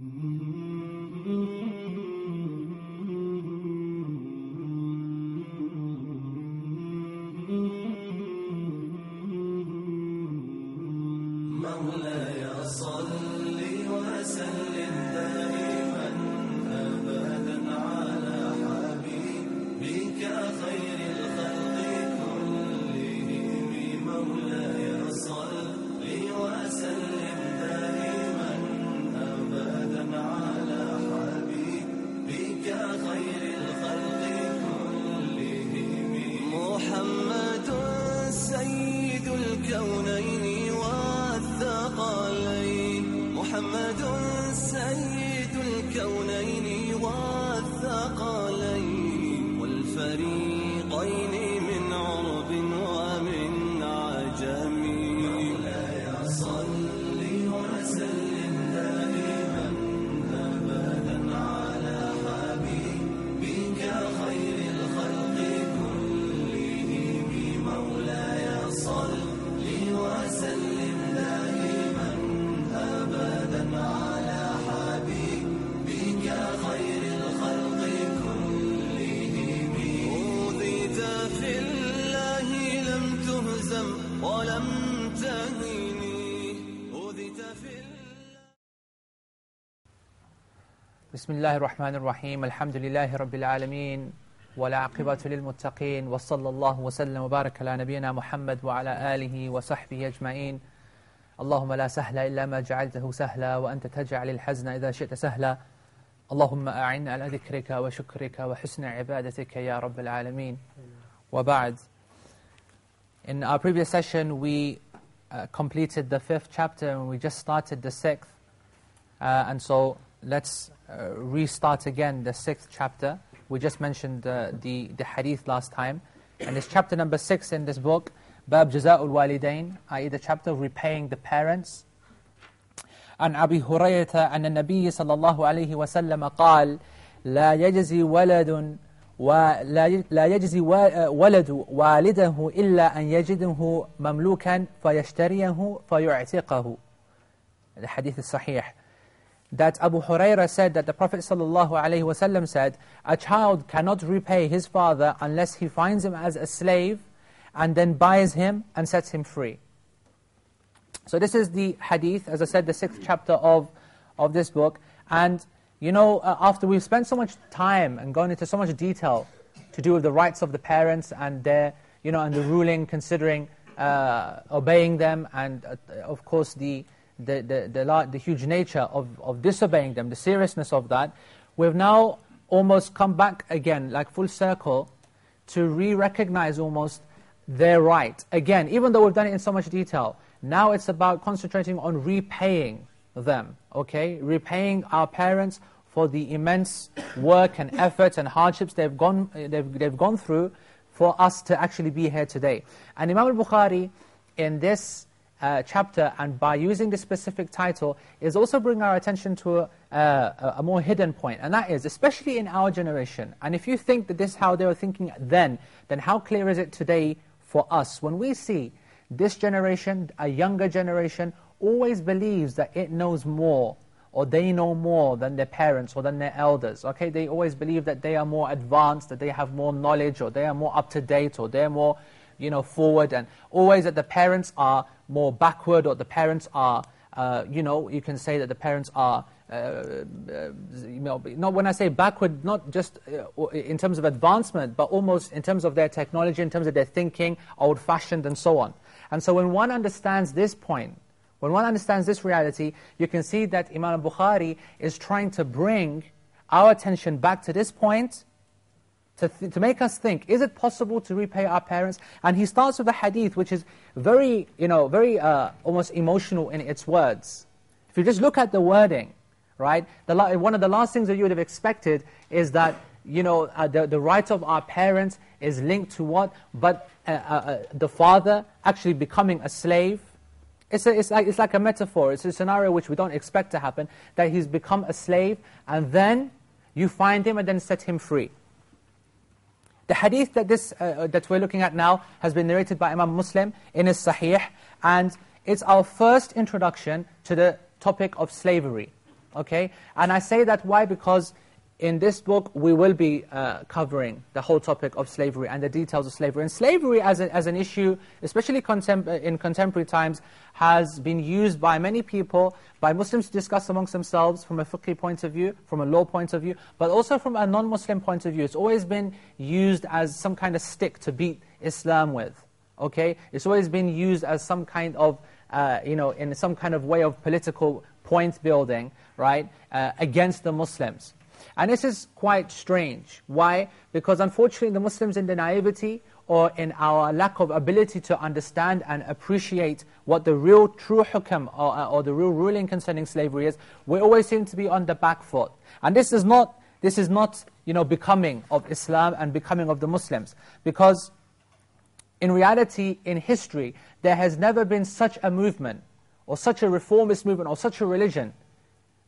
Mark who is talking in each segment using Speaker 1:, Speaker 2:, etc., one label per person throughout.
Speaker 1: Mm-hmm.
Speaker 2: بسم الله الرحمن الرحيم الحمد لله رب العالمين والعاقبة للمتقين وصلى الله وسلم وبارك على نبينا محمد وعلى آله وصحبه أجمعين اللهم لا سهل إلا ما جعلته سهلا وأنت تجعل الحزن إذا شئت سهلا اللهم أعن على ذكرك وشكرك وحسن عبادتك يا رب العالمين وبعد In our previous session we uh, completed the fifth chapter and we just started the sixth Uh, and so let's uh, restart again the sixth chapter. We just mentioned uh, the, the hadith last time. And it's chapter number six in this book, Bab Jaza'ul Walidain, i.e. the chapter of repaying the parents. And Abi Hurayrah, the Nabi sallallahu alaihi wasallam la alayhi wa sallam, qal, la yajzi waladun, ولا يجزي ولد والده إلا أن يجده مملوكا فيشتريه فيعتقه الحديث الصحيح that Abu Huraira said that the Prophet ﷺ said, a child cannot repay his father unless he finds him as a slave and then buys him and sets him free. So this is the hadith, as I said, the sixth chapter of, of this book. And, you know, uh, after we've spent so much time and gone into so much detail to do with the rights of the parents and their, you know, and the ruling considering uh, obeying them and, uh, of course, the, the, the, the, the huge nature of, of disobeying them, the seriousness of that, we've now almost come back again, like full circle, to re-recognize almost their right. Again, even though we've done it in so much detail, now it's about concentrating on repaying them, okay? Repaying our parents for the immense work and effort and hardships they've gone, they've, they've gone through for us to actually be here today. And Imam al-Bukhari, in this uh, chapter, and by using this specific title, is also bringing our attention to a, a, a more hidden point, and that is, especially in our generation, and if you think that this is how they were thinking then, then how clear is it today for us? When we see this generation, a younger generation, always believes that it knows more, or they know more than their parents or than their elders. Okay, they always believe that they are more advanced, that they have more knowledge, or they are more up to date, or they are more, you know, forward, and always that the parents are more backward, or the parents are, uh, you know, you can say that the parents are. Uh, uh, you know, not when I say backward, not just uh, in terms of advancement, but almost in terms of their technology, in terms of their thinking, old-fashioned, and so on. And so, when one understands this point, when one understands this reality, you can see that Imam al-Bukhari is trying to bring our attention back to this point to, to make us think, is it possible to repay our parents? And he starts with a hadith which is very, you know, very uh, almost emotional in its words. If you just look at the wording, right, the one of the last things that you would have expected is that, you know, uh, the, the right of our parents is linked to what? But uh, uh, uh, the father actually becoming a slave, it's, a, it's, like, it's like a metaphor. It's a scenario which we don't expect to happen, that he's become a slave, and then you find him and then set him free. The hadith that, this, uh, that we're looking at now has been narrated by Imam Muslim in his Sahih, and it's our first introduction to the topic of slavery. Okay? And I say that why? Because in this book, we will be uh, covering the whole topic of slavery and the details of slavery. And slavery as, a, as an issue, especially contem in contemporary times, has been used by many people, by Muslims to discuss amongst themselves from a fiqh point of view, from a law point of view, but also from a non-Muslim point of view. It's always been used as some kind of stick to beat Islam with. Okay? It's always been used as some kind of, uh, you know, in some kind of way of political point building, right, uh, against the Muslims. And this is quite strange. Why? Because unfortunately the Muslims in their naivety or in our lack of ability to understand and appreciate what the real true hukam or, uh, or the real ruling concerning slavery is, we always seem to be on the back foot. And this is not, this is not you know, becoming of Islam and becoming of the Muslims. Because in reality, in history, there has never been such a movement or such a reformist movement or such a religion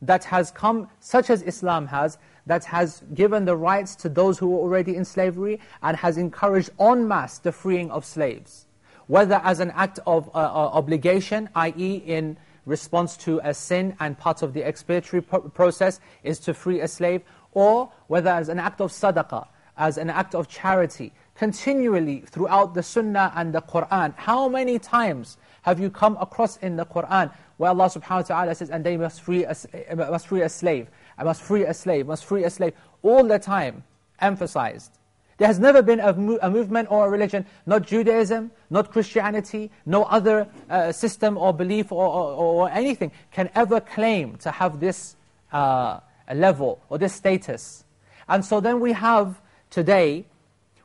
Speaker 2: that has come, such as Islam has, that has given the rights to those who were already in slavery and has encouraged en masse the freeing of slaves. Whether as an act of uh, uh, obligation, i.e. in response to a sin and part of the expiatory process is to free a slave, or whether as an act of sadaqah, as an act of charity, continually throughout the sunnah and the Qur'an. How many times have you come across in the Qur'an where Allah subhanahu wa ta'ala says, and they must free a, must free a slave, I must free a slave, must free a slave, all the time emphasized. There has never been a, a movement or a religion, not Judaism, not Christianity, no other uh, system or belief or, or, or, anything can ever claim to have this uh, level or this status. And so then we have today,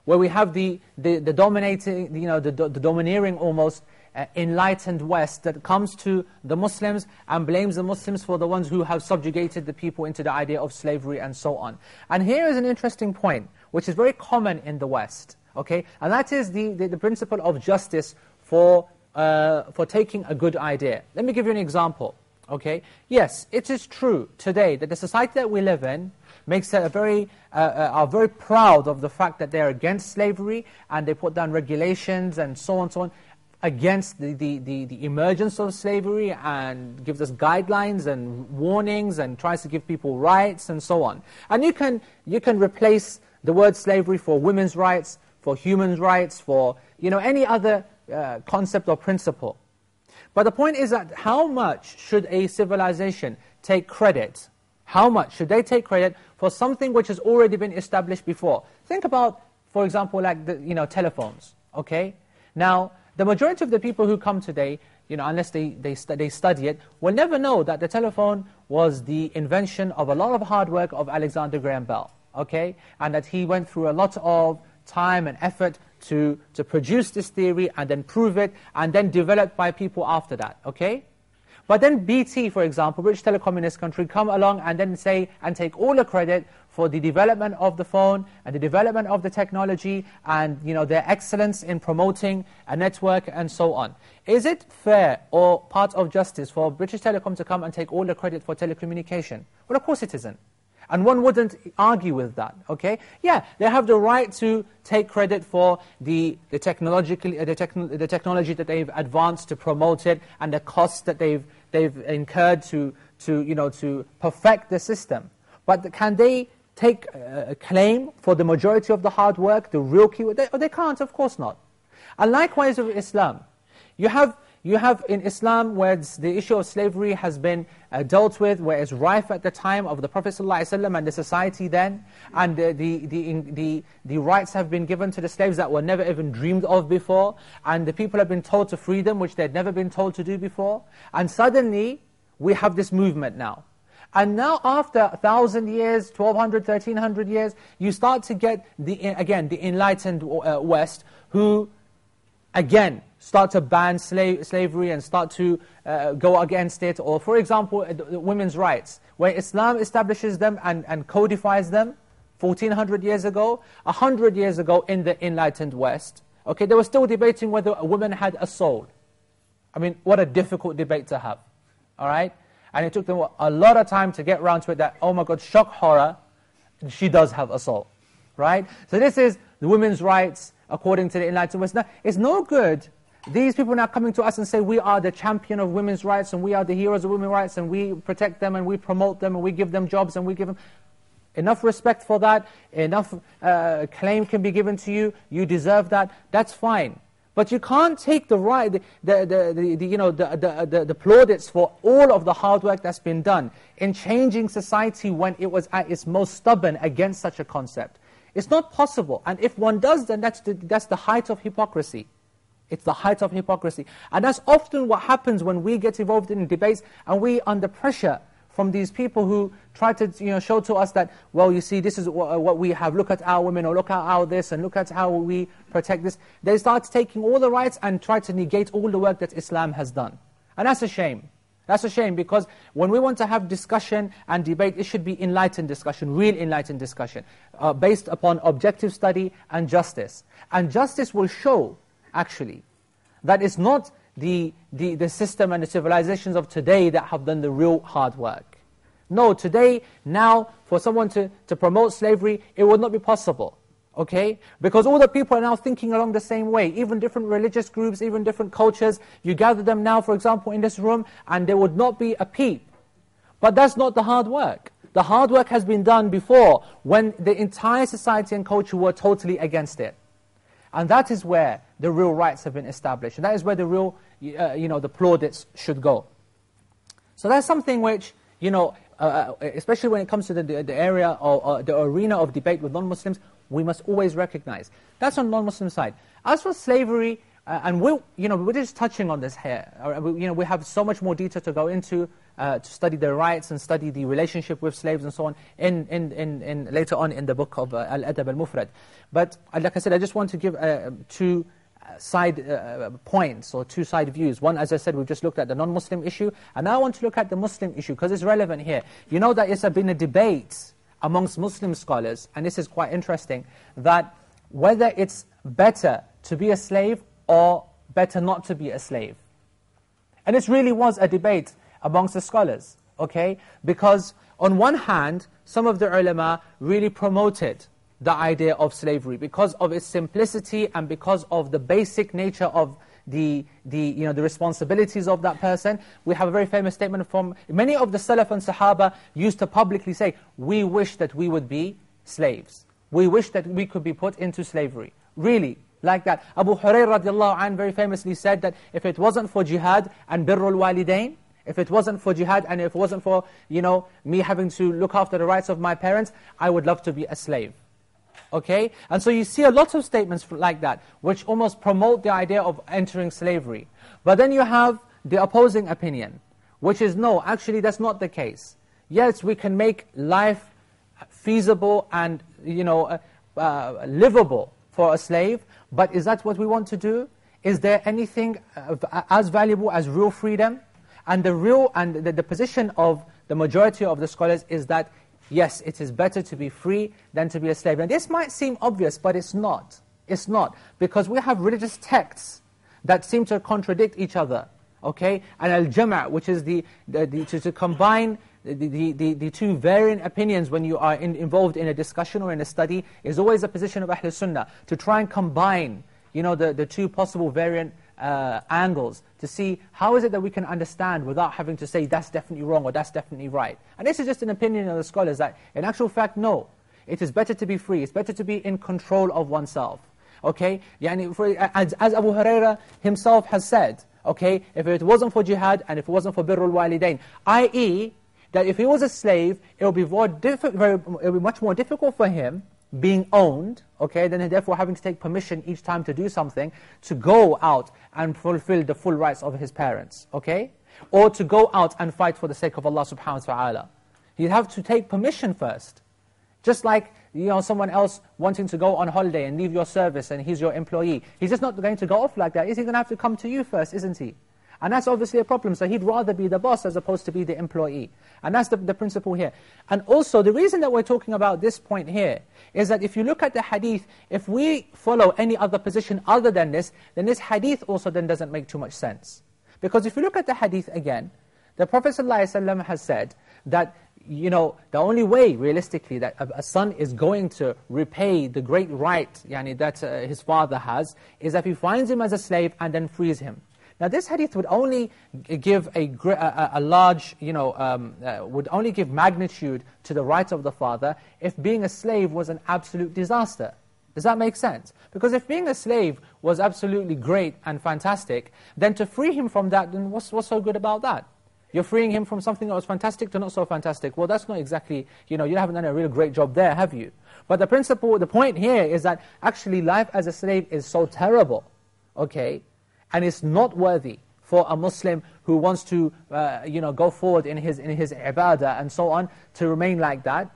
Speaker 2: where we have the, the, the dominating, you know, the, the domineering almost uh, enlightened West that comes to the Muslims and blames the Muslims for the ones who have subjugated the people into the idea of slavery and so on. And here is an interesting point, which is very common in the West, okay? And that is the, the, the principle of justice for, uh, for taking a good idea. Let me give you an example, okay? Yes, it is true today that the society that we live in makes a very, uh, uh, are very proud of the fact that they're against slavery and they put down regulations and so on and so on against the, the, the, the, emergence of slavery and gives us guidelines and warnings and tries to give people rights and so on. And you can, you can replace the word slavery for women's rights, for human rights, for you know, any other uh, concept or principle. But the point is that how much should a civilization take credit? How much should they take credit for something which has already been established before? Think about, for example, like the you know, telephones. Okay? Now, the majority of the people who come today, you know, unless they, they, they study it, will never know that the telephone was the invention of a lot of hard work of Alexander Graham Bell, okay? And that he went through a lot of time and effort to, to produce this theory and then prove it and then developed by people after that, okay? But then BT, for example, British Telecommunist Country, come along and then say and take all the credit for the development of the phone and the development of the technology and you know, their excellence in promoting a network and so on. Is it fair or part of justice for British Telecom to come and take all the credit for telecommunication? Well, of course it isn't. And one wouldn't argue with that, okay? Yeah, they have the right to take credit for the, the, technological, uh, the, techn the technology that they've advanced to promote it and the costs that they've, they've incurred to, to, you know, to perfect the system. But can they take a claim for the majority of the hard work, the real key? They, oh, they can't, of course not. And likewise with Islam. You have, you have in Islam where the issue of slavery has been uh, dealt with, where it's rife at the time of the Prophet ﷺ and the society then, and the, the, the, the, the rights have been given to the slaves that were never even dreamed of before, and the people have been told to free them, which they'd never been told to do before. And suddenly, we have this movement now. And now after 1,000 years, 1,200, 1,300 years, you start to get, the again, the enlightened uh, West, who, again, start to ban slave, slavery and start to uh, go against it. Or, for example, women's rights, where Islam establishes them and, and codifies them 1,400 years ago, 100 years ago in the enlightened West. Okay, they were still debating whether a woman had a soul. I mean, what a difficult debate to have. All right? And it took them a lot of time to get around to it that, oh my God, shock horror, she does have a soul. Right? So this is the women's rights according to the Enlightened West. Now, it's no good these people now coming to us and say, we are the champion of women's rights, and we are the heroes of women's rights, and we protect them, and we promote them, and we give them jobs, and we give them... Enough respect for that, enough uh, claim can be given to you, you deserve that, that's fine. But you can't take the right, the, the, the, the you know, the, the, the, plaudits for all of the hard work that's been done in changing society when it was at its most stubborn against such a concept. It's not possible. And if one does, then that's the, that's the height of hypocrisy. It's the height of hypocrisy. And that's often what happens when we get involved in debates and we, under pressure, from these people who try to you know, show to us that, well, you see, this is what we have, look at our women, or look at our this, and look at how we protect this. They start taking all the rights and try to negate all the work that Islam has done. And that's a shame. That's a shame because when we want to have discussion and debate, it should be enlightened discussion, real enlightened discussion, uh, based upon objective study and justice. And justice will show, actually, that it's not the, the, the system and the civilizations of today that have done the real hard work. No, today, now, for someone to, to promote slavery, it would not be possible. Okay? Because all the people are now thinking along the same way. Even different religious groups, even different cultures. You gather them now, for example, in this room, and there would not be a peep. But that's not the hard work. The hard work has been done before, when the entire society and culture were totally against it. And that is where the real rights have been established. And that is where the real, uh, you know, the plaudits should go. So that's something which, you know, uh, uh especially when it comes to the, the, area or the arena of debate with non-Muslims, we must always recognize. That's on non-Muslim side. As for slavery, uh, and we you know, we're just touching on this here. Uh, you know, we have so much more detail to go into uh, to study their rights and study the relationship with slaves and so on in, in, in, in later on in the book of uh, Al-Adab al-Mufrad. But uh, like I said, I just want to give two side uh, uh, points or two side views. One, as I said, we've just looked at the non-Muslim issue, and now I want to look at the Muslim issue because it's relevant here. You know that it's been a debate amongst Muslim scholars, and this is quite interesting, that whether it's better to be a slave or better not to be a slave. And this really was a debate amongst the scholars, okay? Because on one hand, some of the ulama really promoted the idea of slavery because of its simplicity and because of the basic nature of the, the, you know, the responsibilities of that person. We have a very famous statement from, many of the Salaf and Sahaba used to publicly say, we wish that we would be slaves. We wish that we could be put into slavery. Really, like that. Abu Hurairah radiallahu anh very famously said that if it wasn't for jihad and birrul walidain, if it wasn't for jihad and if it wasn't for, you know, me having to look after the rights of my parents, I would love to be a slave. Okay? And so you see a lot of statements like that, which almost promote the idea of entering slavery. But then you have the opposing opinion, which is no, actually that's not the case. Yes, we can make life feasible and, you know, uh, uh, livable for a slave, but is that what we want to do? Is there anything uh, as valuable as real freedom? And the real and the, the position of the majority of the scholars is that yes, it is better to be free than to be a slave. And this might seem obvious, but it's not. It's not. Because we have religious texts that seem to contradict each other. Okay? And al-jama' which is the, the, the to, to, combine the, the, the, two varying opinions when you are in, involved in a discussion or in a study, is always a position of Ahlul Sunnah, to try and combine you know, the, the two possible variant uh, angles to see how is it that we can understand without having to say that's definitely wrong or that's definitely right. And this is just an opinion of the scholars that in actual fact, no. It is better to be free. It's better to be in control of oneself. Okay? Yani for, as, as Abu Huraira himself has said, okay, if it wasn't for jihad and if it wasn't for birrul walidain, i.e., that if he was a slave, it would be, more very, it would be much more difficult for him being owned, okay, then therefore having to take permission each time to do something, to go out and fulfill the full rights of his parents, okay? Or to go out and fight for the sake of Allah subhanahu wa ta'ala. He'd have to take permission first. Just like you know, someone else wanting to go on holiday and leave your service and he's your employee. He's just not going to go off like that. Is he going to have to come to you first, isn't he? And that's obviously a problem. So he'd rather be the boss as opposed to be the employee. And that's the, the principle here. And also, the reason that we're talking about this point here is that if you look at the hadith, if we follow any other position other than this, then this hadith also then doesn't make too much sense. Because if you look at the hadith again, the Prophet ﷺ has said that you know, the only way, realistically, that a, son is going to repay the great right yani, that uh, his father has, is if he finds him as a slave and then frees him. Now this hadith would only give a, a, a large, you know, um, uh, would only give magnitude to the right of the father if being a slave was an absolute disaster. Does that make sense? Because if being a slave was absolutely great and fantastic, then to free him from that, then what's, what's so good about that? You're freeing him from something that was fantastic to not so fantastic. Well, that's not exactly, you know, you haven't done a real great job there, have you? But the principle, the point here is that actually life as a slave is so terrible, okay? And it's not worthy for a Muslim who wants to, uh, you know, go forward in his, in his ibadah and so on, to remain like that.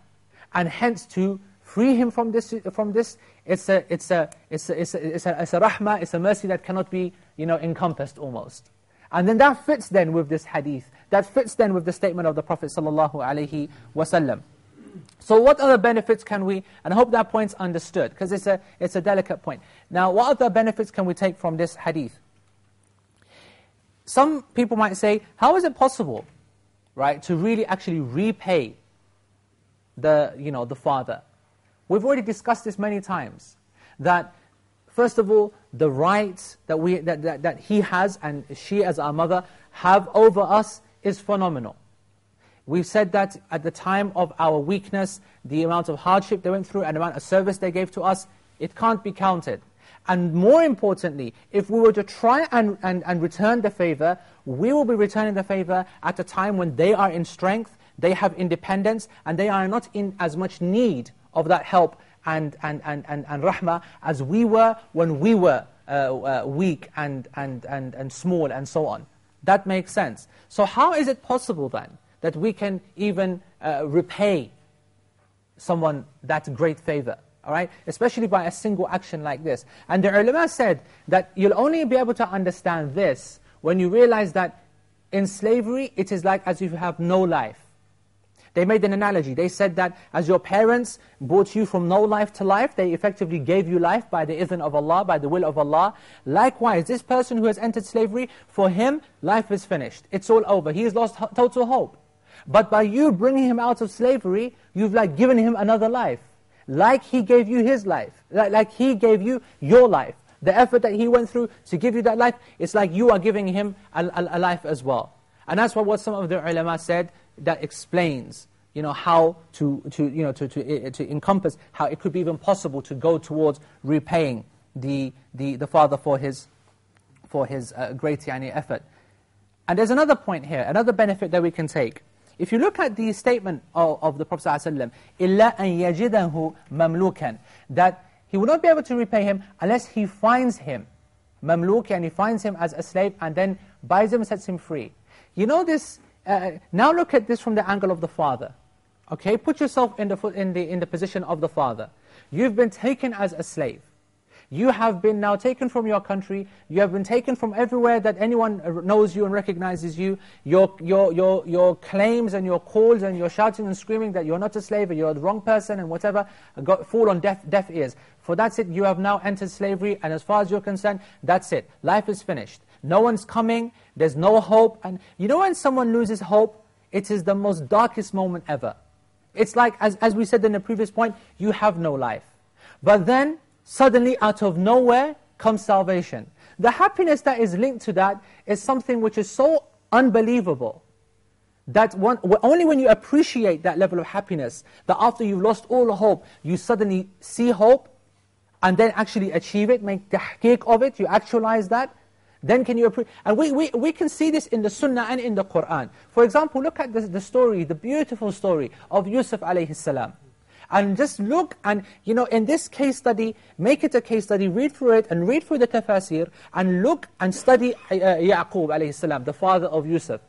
Speaker 2: And hence to free him from this, from this it's a, it's a, it's a, it's a, it's a, it's a rahmah, it's a mercy that cannot be, you know, encompassed almost. And then that fits then with this hadith. That fits then with the statement of the Prophet wasallam. So what other benefits can we, and I hope that point's understood, because it's a, it's a delicate point. Now, what other benefits can we take from this hadith? Some people might say, how is it possible, right, to really actually repay the, you know, the father? We've already discussed this many times, that First of all, the rights that, we, that, that, that he has and she as our mother have over us is phenomenal. We've said that at the time of our weakness, the amount of hardship they went through and the amount of service they gave to us, it can't be counted. And more importantly, if we were to try and, and, and return the favor, we will be returning the favor at a time when they are in strength, they have independence, and they are not in as much need of that help and, and, and, and, and rahmah as we were when we were uh, uh, weak and, and, and, and small and so on. That makes sense. So how is it possible then that we can even uh, repay someone that great favor? All right? Especially by a single action like this. And the ulama said that you'll only be able to understand this when you realize that in slavery, it is like as if you have no life. They made an analogy. They said that as your parents brought you from no life to life, they effectively gave you life by the idhn of Allah, by the will of Allah. Likewise, this person who has entered slavery, for him, life is finished. It's all over. He has lost total hope. But by you bringing him out of slavery, you've like given him another life. Like he gave you his life. Like, like he gave you your life. The effort that he went through to give you that life, it's like you are giving him a, a, a life as well. And that's what, what some of the ulama said, that explains you know, how to, to, you know, to, to, to encompass how it could be even possible to go towards repaying the, the, the father for his, for his uh, great yani, effort. And there's another point here, another benefit that we can take. If you look at the statement of, of the Prophet ﷺ, إِلَّا أَن يَجِدَهُ مَمْلُوكًا That he will not be able to repay him unless he finds him mamluk, and he finds him as a slave and then buys him and sets him free. You know this uh, now look at this from the angle of the father. Okay, put yourself in the, in, the, in the position of the father. You've been taken as a slave. You have been now taken from your country. You have been taken from everywhere that anyone knows you and recognizes you. Your, your, your, your claims and your calls and your shouting and screaming that you're not a slave or you're the wrong person and whatever, uh, got, fall on deaf, deaf ears. For that's it, you have now entered slavery and as far as you're concerned, that's it. Life is finished. No one's coming, there's no hope. And you know when someone loses hope, it is the most darkest moment ever. It's like, as, as we said in the previous point, you have no life. But then, suddenly out of nowhere, comes salvation. The happiness that is linked to that is something which is so unbelievable, that one, only when you appreciate that level of happiness, that after you've lost all hope, you suddenly see hope, and then actually achieve it, make tahqiq of it, you actualize that, then can you appreciate, and we, we, we can see this in the Sunnah and in the Qur'an. For example, look at the, the story, the beautiful story of Yusuf alayhi salam. And just look and, you know, in this case study, make it a case study, read through it and read through the tafsir and look and study uh, Yaqub alayhi salam, the father of Yusuf,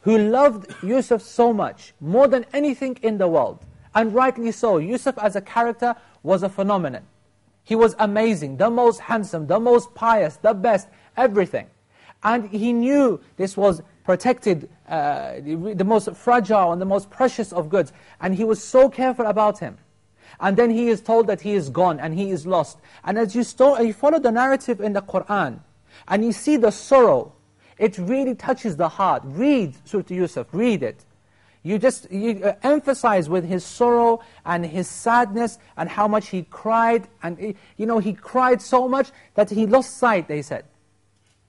Speaker 2: who loved Yusuf so much, more than anything in the world. And rightly so, Yusuf as a character was a phenomenon. He was amazing, the most handsome, the most pious, the best everything. And he knew this was protected, uh, the, most fragile and the most precious of goods. And he was so careful about him. And then he is told that he is gone and he is lost. And as you, you follow the narrative in the Qur'an, and you see the sorrow, it really touches the heart. Read Surah Yusuf, read it. You just you uh, emphasize with his sorrow and his sadness and how much he cried. And, you know, he cried so much that he lost sight, they said.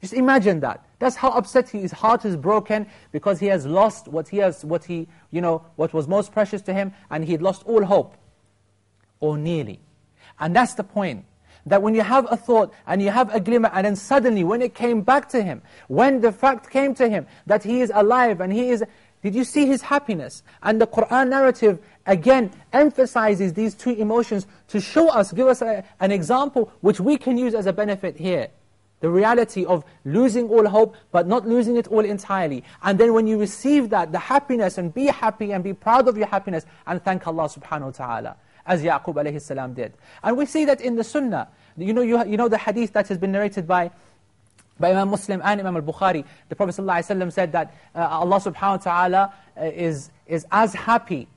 Speaker 2: Just imagine that. That's how upset he, his heart is broken because he has lost what he has, what he, you know, what was most precious to him, and he had lost all hope, or nearly. And that's the point. That when you have a thought and you have a glimmer and then suddenly when it came back to him, when the fact came to him that he is alive and he is, did you see his happiness? And the Qur'an narrative, again, emphasizes these two emotions to show us, give us a, an example which we can use as a benefit here. The reality of losing all hope, but not losing it all entirely. And then when you receive that, the happiness, and be happy and be proud of your happiness, and thank Allah subhanahu wa ta'ala, as Yaqub alayhi salam did. And we see that in the sunnah. You know, you, you know the hadith that has been narrated by by Imam Muslim and Imam al-Bukhari, the Prophet ﷺ said that uh, Allah subhanahu wa ta'ala uh, is, is as happy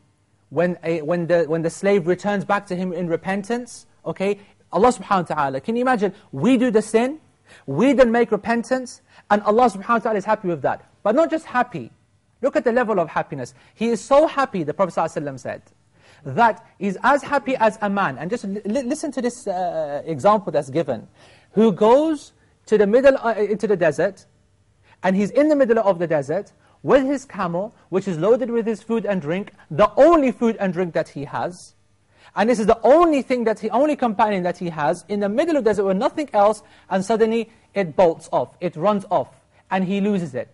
Speaker 2: when, uh, when, the, when the slave returns back to him in repentance, okay? Allah subhanahu wa ta'ala, can you imagine, we do the sin, we then make repentance, and Allah subhanahu wa ta'ala is happy with that. But not just happy, look at the level of happiness. He is so happy, the Prophet ﷺ said, that he's as happy as a man, and just listen to this uh, example that's given, who goes to the middle, uh, into the desert, and he's in the middle of the desert with his camel, which is loaded with his food and drink, the only food and drink that he has, and this is the only thing that he, only companion that he has, in the middle of the desert with nothing else, and suddenly it bolts off, it runs off, and he loses it.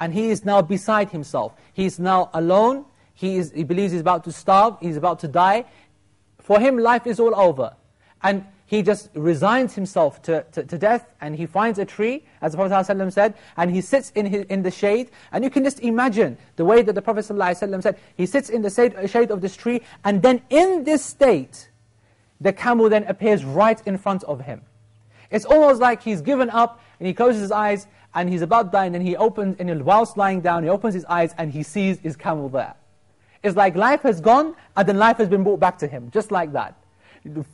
Speaker 2: And he is now beside himself. He is now alone, he, is, he believes he's about to starve, he's about to die. For him, life is all over. And he just resigns himself to, to, to, death and he finds a tree, as the Prophet ﷺ said, and he sits in, his, in the shade. And you can just imagine the way that the Prophet ﷺ said, he sits in the shade of this tree, and then in this state, the camel then appears right in front of him. It's almost like he's given up, and he closes his eyes, and he's about die, and then he opens, and whilst lying down, he opens his eyes, and he sees his camel there. It's like life has gone, and then life has been brought back to him, just like that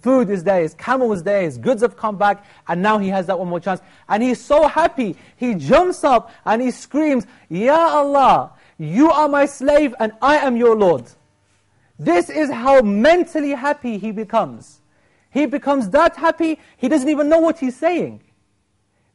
Speaker 2: food is there, his camel is there, his goods have come back, and now he has that one more chance. And he's so happy, he jumps up and he screams, Ya Allah, you are my slave and I am your Lord. This is how mentally happy he becomes. He becomes that happy, he doesn't even know what he's saying.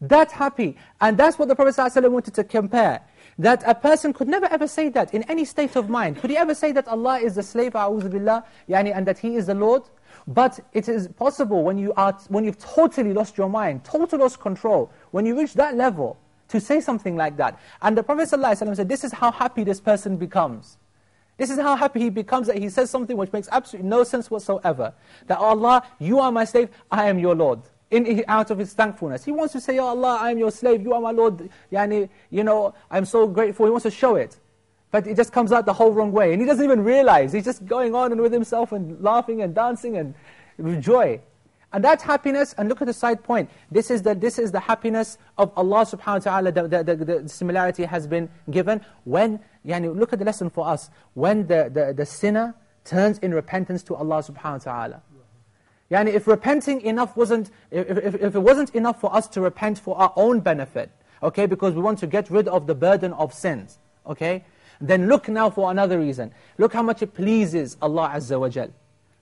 Speaker 2: That happy. And that's what the Prophet ﷺ wanted to compare. That a person could never ever say that in any state of mind. Could he ever say that Allah is the slave, a'udhu billah, yani, and that He is the Lord? But it is possible when, you are, when you've totally lost your mind, totally lost control, when you reach that level, to say something like that. And the Prophet ﷺ said, this is how happy this person becomes. This is how happy he becomes that he says something which makes absolutely no sense whatsoever. That Allah, you are my slave, I am your Lord. In, out of his thankfulness. He wants to say, Ya Allah, I am your slave, you are my Lord. Yani, you know, I'm so grateful. He wants to show it. But it just comes out the whole wrong way. And he doesn't even realize. He's just going on and with himself and laughing and dancing and with joy. And that's happiness, and look at the side point. This is the, this is the happiness of Allah subhanahu wa ta'ala, the, the, the, the, similarity has been given. When, yani, look at the lesson for us. When the, the, the sinner turns in repentance to Allah subhanahu wa ta'ala. Yani if repenting enough wasn't, if, if, if it wasn't enough for us to repent for our own benefit, okay, because we want to get rid of the burden of sins, okay, then look now for another reason. Look how much it pleases Allah Azza wa Jal.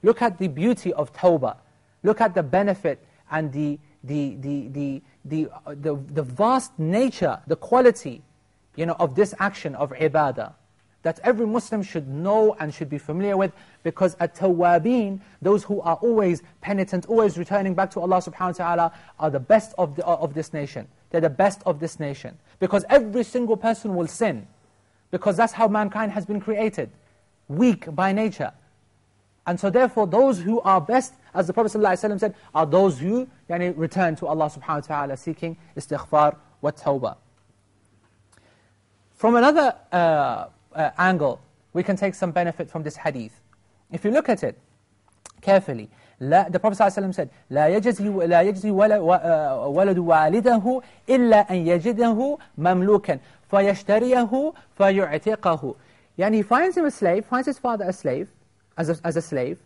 Speaker 2: Look at the beauty of tawbah. Look at the benefit and the, the, the, the, the, uh, the, the vast nature, the quality you know, of this action of ibadah that every Muslim should know and should be familiar with because at-tawwabin, those who are always penitent, always returning back to Allah subhanahu wa ta'ala, are the best of, the, of this nation. They're the best of this nation. Because every single person will sin. Because that's how mankind has been created, weak by nature. And so therefore, those who are best, as the Prophet ﷺ said, are those who yani, return to Allah subhanahu wa ta'ala seeking istighfar wa tawbah. From another uh, uh, angle, we can take some benefit from this hadith. If you look at it carefully, لا, the Prophet ﷺ said, لا يجزي, لا يجزي ولد والده إلا أن يجده مملوكا فَيَشْتَرِيَهُ فَيُعْتِقَهُ Yani he finds him a slave, finds his father a slave, as a, as a slave,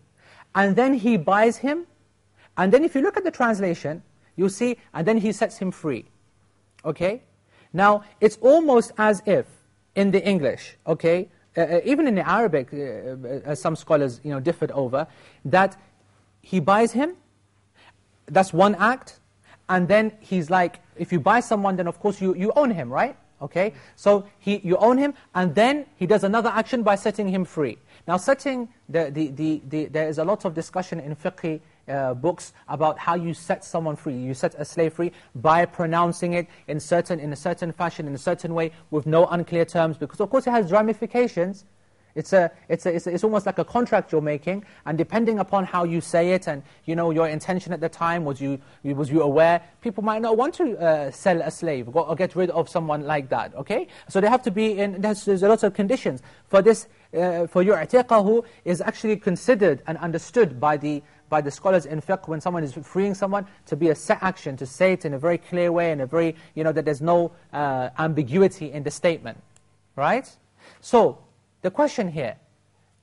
Speaker 2: and then he buys him, and then if you look at the translation, you see, and then he sets him free. Okay? Now, it's almost as if, in the English, okay, uh, even in the Arabic, uh, as some scholars you know, differed over, that he buys him, that's one act, and then he's like, if you buy someone, then of course you, you own him, right? Okay, so he, you own him, and then he does another action by setting him free. Now setting, the, the, the, the there is a lot of discussion in fiqh uh, books about how you set someone free. You set a slave free by pronouncing it in, certain, in a certain fashion, in a certain way, with no unclear terms, because of course it has ramifications. It's, a, it's, a, it's, a, it's almost like a contract you're making, and depending upon how you say it and you know your intention at the time, was you, was you aware, people might not want to uh, sell a slave or get rid of someone like that, okay? So they have to be in, there's, there's a lot of conditions. For this, uh, for your i'tiqahu is actually considered and understood by the, by the scholars in fiqh when someone is freeing someone to be a set action, to say it in a very clear way, in a very, you know, that there's no uh, ambiguity in the statement, right? So, the question here,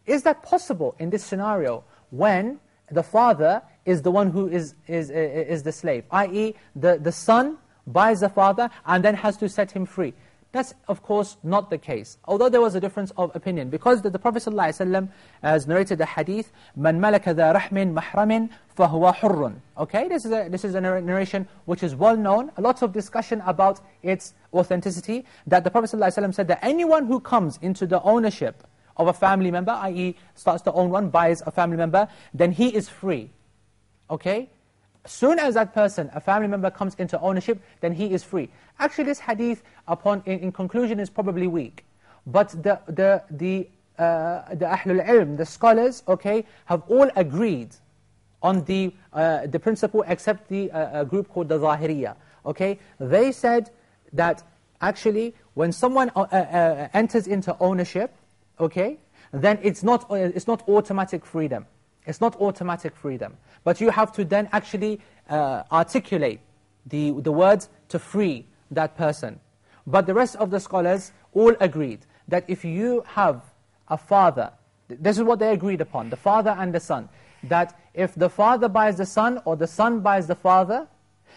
Speaker 2: is that possible in this scenario when the father is the one who is, is, is the slave? I.e., the, the son buys the father and then has to set him free. That's, of course, not the case. Although there was a difference of opinion. Because the, the Prophet ﷺ has narrated the hadith, مَنْ مَلَكَ ذَا رَحْمٍ مَحْرَمٍ فَهُوَ حُرٌّ Okay, this is, a, this is a narration which is well known. A lot of discussion about its authenticity. That the Prophet ﷺ said that anyone who comes into the ownership of a family member, i.e. starts to own one, buys a family member, then he is free. Okay? Soon as that person, a family member, comes into ownership, then he is free. Actually, this hadith, upon in, in conclusion, is probably weak. But the, the, the, uh, the Ahlul Ilm, the scholars, okay, have all agreed on the, uh, the principle except the uh, group called the Zahiriya. Okay? They said that actually when someone uh, uh, enters into ownership, okay, then it's not, it's not automatic freedom. It's not automatic freedom. But you have to then actually uh, articulate the, the words to free that person. But the rest of the scholars all agreed that if you have a father, this is what they agreed upon, the father and the son, that if the father buys the son or the son buys the father,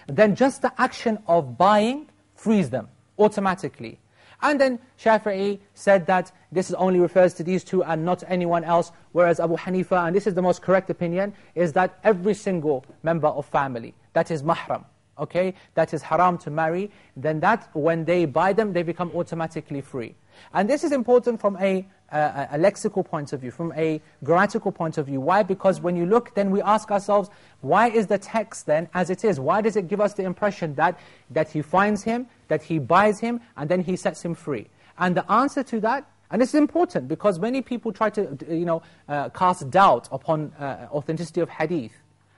Speaker 2: then just the action of buying frees them automatically. And then Shafi'i said that this only refers to these two and not anyone else, whereas Abu Hanifa, and this is the most correct opinion, is that every single member of family, that is mahram, okay, that is haram to marry, then that, when they buy them, they become automatically free. And this is important from a, a, a, lexical point of view, from a grammatical point of view. Why? Because when you look, then we ask ourselves, why is the text then as it is? Why does it give us the impression that, that he finds him, that he buys him, and then he sets him free? And the answer to that, and is important because many people try to you know, uh, cast doubt upon uh, authenticity of hadith,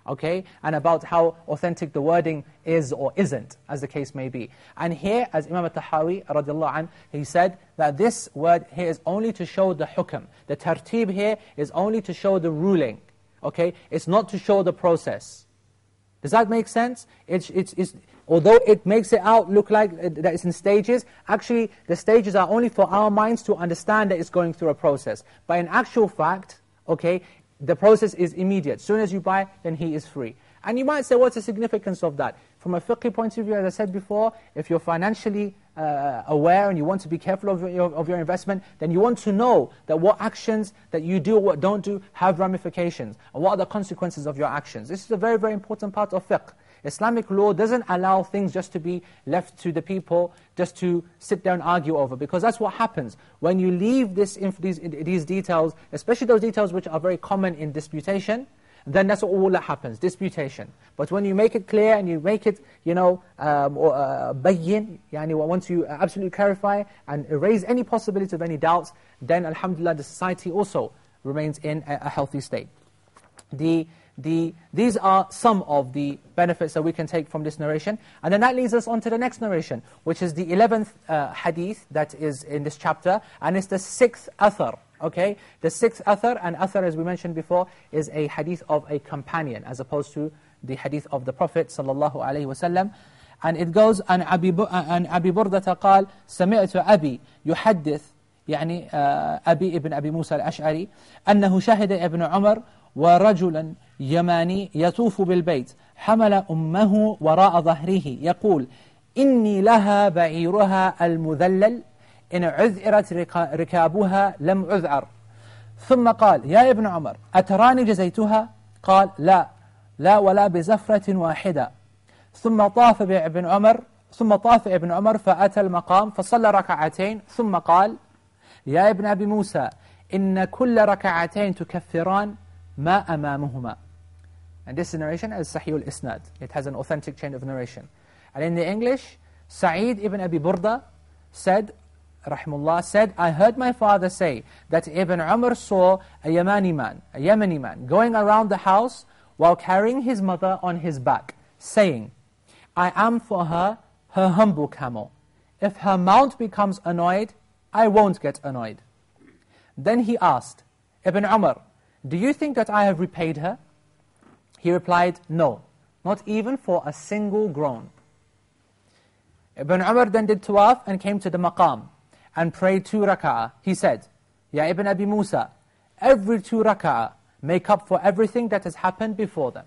Speaker 2: okay, and about how authentic the wording is or isn't, as the case may be. And here, as Imam al-Tahawi, radiallahu he said that this word here is only to show the hukm. The tartib here is only to show the ruling, okay? It's not to show the process. Does that make sense? It's, it's, it's, although it makes it out look like that it's in stages, actually the stages are only for our minds to understand that it's going through a process. But in actual fact, okay, the process is immediate. Soon as you buy, then he is free. And you might say, what's the significance of that? From a fiqh point of view, as I said before, if you're financially uh, aware and you want to be careful of your, of your investment, then you want to know that what actions that you do or what don't do have ramifications, and what are the consequences of your actions. This is a very, very important part of fiqh. Islamic law doesn't allow things just to be left to the people, just to sit there and argue over, because that's what happens. When you leave this, these, these details, especially those details which are very common in disputation, then that's all that happens, disputation. But when you make it clear and you make it, you know, um, uh, bayyin, yani once you absolutely clarify and erase any possibility of any doubts, then alhamdulillah the society also remains in a, a healthy state. The, the, these are some of the benefits that we can take from this narration. And then that leads us on to the next narration, which is the 11th uh, hadith that is in this chapter, and it's the sixth athar. Okay, the sixth athar, and athar as we mentioned before, is a hadith of a companion, as opposed to the hadith of the Prophet sallallahu alaihi wasallam. And it goes, عن أبي, عن أبي بردة قال سمعت أبي يحدث يعني أبي ابن أبي موسى الأشعري أنه شهد ابن عمر ورجلا يماني يطوف بالبيت حمل أمه وراء ظهره يقول إني لها بعيرها المذلل إن عذرت ركابها لم عذعر. ثم قال يا ابن عمر أتراني جزيتها؟ قال لا لا ولا بزفرة واحدة. ثم طاف بابن عمر ثم طاف ابن عمر فأتى المقام فصلى ركعتين ثم قال يا ابن أبي موسى إن كل ركعتين تكفران ما أمامهما. And this narration is Sahih al-Isnad. It has an authentic chain of narration. And in the English, Sa'id ibn Abi Burda said, Rahimullah said, I heard my father say that Ibn Umar saw a Yemeni man, a Yemeni man, going around the house while carrying his mother on his back, saying, I am for her, her humble camel. If her mount becomes annoyed, I won't get annoyed. Then he asked, Ibn Umar, do you think that I have repaid her? He replied, no, not even for a single groan. Ibn Umar then did tawaf and came to the maqam and prayed two rak'ah. He said, Ya Ibn Abi Musa, every two rak'ah make up for everything that has happened before them.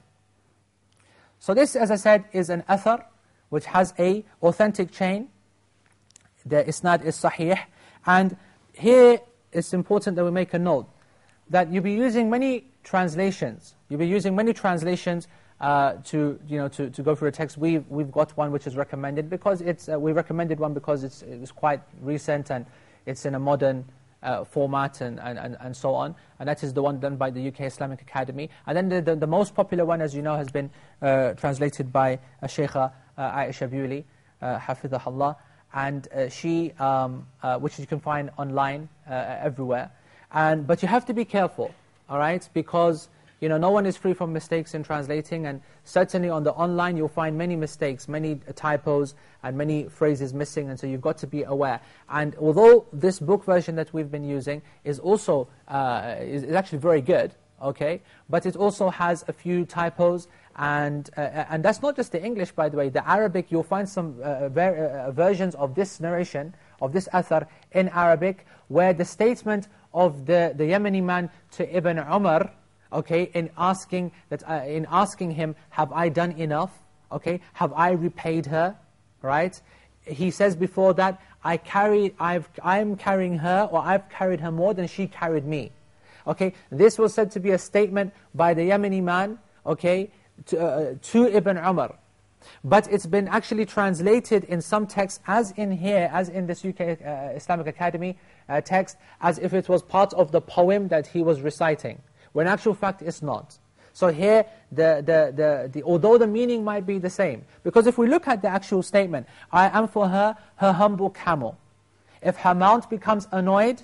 Speaker 2: So this, as I said, is an athar which has a authentic chain. The isnad is sahih. And here it's important that we make a note that you'll be using many translations. You'll be using many translations uh, to, you know, to, to go through a text. We've, we've got one which is recommended because it's, uh, we recommended one because it's, it's quite recent and it's in a modern uh, format and, and, and, so on. And that is the one done by the UK Islamic Academy. And then the, the, the most popular one, as you know, has been uh, translated by a Shaykha uh, Aisha Bewley, uh, Hafidhahullah. And uh, she, um, which you can find online everywhere. And, but you have to be careful, all right? Because you know, no one is free from mistakes in translating, and certainly on the online you'll find many mistakes, many typos, and many phrases missing, and so you've got to be aware. And although this book version that we've been using is also, uh, is, is, actually very good, okay, but it also has a few typos, and, uh, and that's not just the English, by the way. The Arabic, you'll find some uh, ver uh, versions of this narration, of this athar in Arabic, where the statement of the, the Yemeni man to Ibn Umar, okay, in asking, that, uh, in asking him, have I done enough? Okay, have I repaid her? Right? He says before that, I carry, I've, I'm carrying her, or I've carried her more than she carried me. Okay, this was said to be a statement by the Yemeni man, okay, to, uh, to Ibn Umar. But it's been actually translated in some texts, as in here, as in this UK uh, Islamic Academy uh, text, as if it was part of the poem that he was reciting when actual fact it's not. So here, the, the, the, the, although the meaning might be the same, because if we look at the actual statement, I am for her, her humble camel. If her mount becomes annoyed,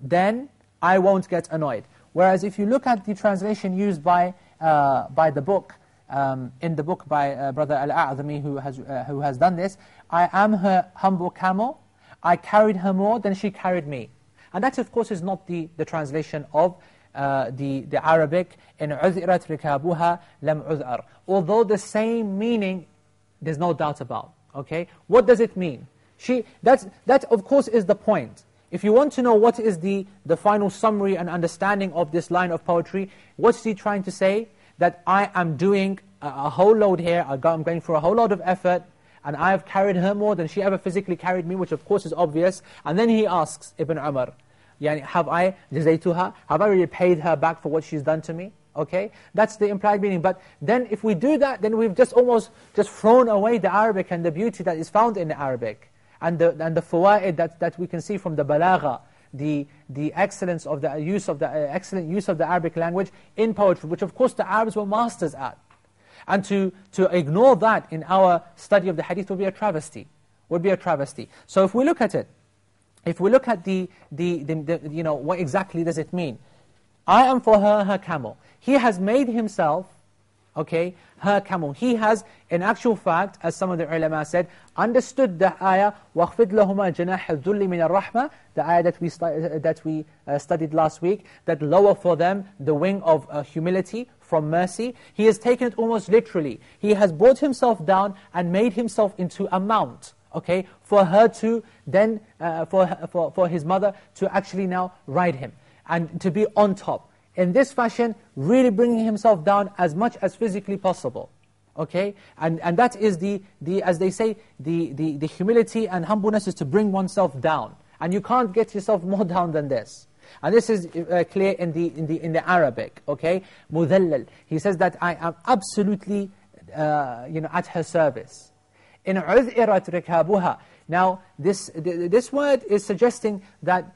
Speaker 2: then I won't get annoyed. Whereas if you look at the translation used by, uh, by the book, um, in the book by uh, Brother Al-A'zami who, has, uh, who has done this, I am her humble camel, I carried her more than she carried me. And that of course is not the, the translation of uh, the, the Arabic, in عُذِرَتْ رِكَابُهَا لَمْ عُذْأَرْ Although the same meaning, there's no doubt about. Okay? What does it mean? She, that's, that, of course, is the point. If you want to know what is the, the final summary and understanding of this line of poetry, what's he trying to say? That I am doing a, a whole load here, I'm going for a whole lot of effort, and I have carried her more than she ever physically carried me, which of course is obvious. And then he asks Ibn Umar, Yani, have I jazaytuha? Have I really paid her back for what she's done to me? Okay, that's the implied meaning. But then if we do that, then we've just almost just thrown away the Arabic and the beauty that is found in the Arabic. And the, and the fawaid that, that we can see from the balagha, the, the excellence of the use of the uh, excellent use of the Arabic language in poetry, which of course the Arabs were masters at. And to, to ignore that in our study of the hadith would be a travesty. Would be a travesty. So if we look at it, if we look at the, the, the, the, you know, what exactly does it mean? I am for her, her camel. He has made himself, okay, her camel. He has, in actual fact, as some of the ulama said, understood the ayah, وَخْفِدْ لَهُمَا جَنَاحَ الذُّلِّ مِنَ الرَّحْمَةِ The ayah that we, that we uh, studied last week, that lower for them the wing of uh, humility from mercy. He has taken it almost literally. He has brought himself down and made himself into a mount okay, for her to then, uh, for, for, for his mother to actually now ride him and to be on top. In this fashion, really bringing himself down as much as physically possible. Okay? And, and that is the, the as they say, the, the, the humility and humbleness is to bring oneself down. And you can't get yourself more down than this. And this is uh, clear in the, in, the, in the Arabic, okay? مُذَلَّل. He says that I am absolutely uh, you know, at her service. In عُذْئِرَتْ رِكَابُهَا Now, this, this word is suggesting that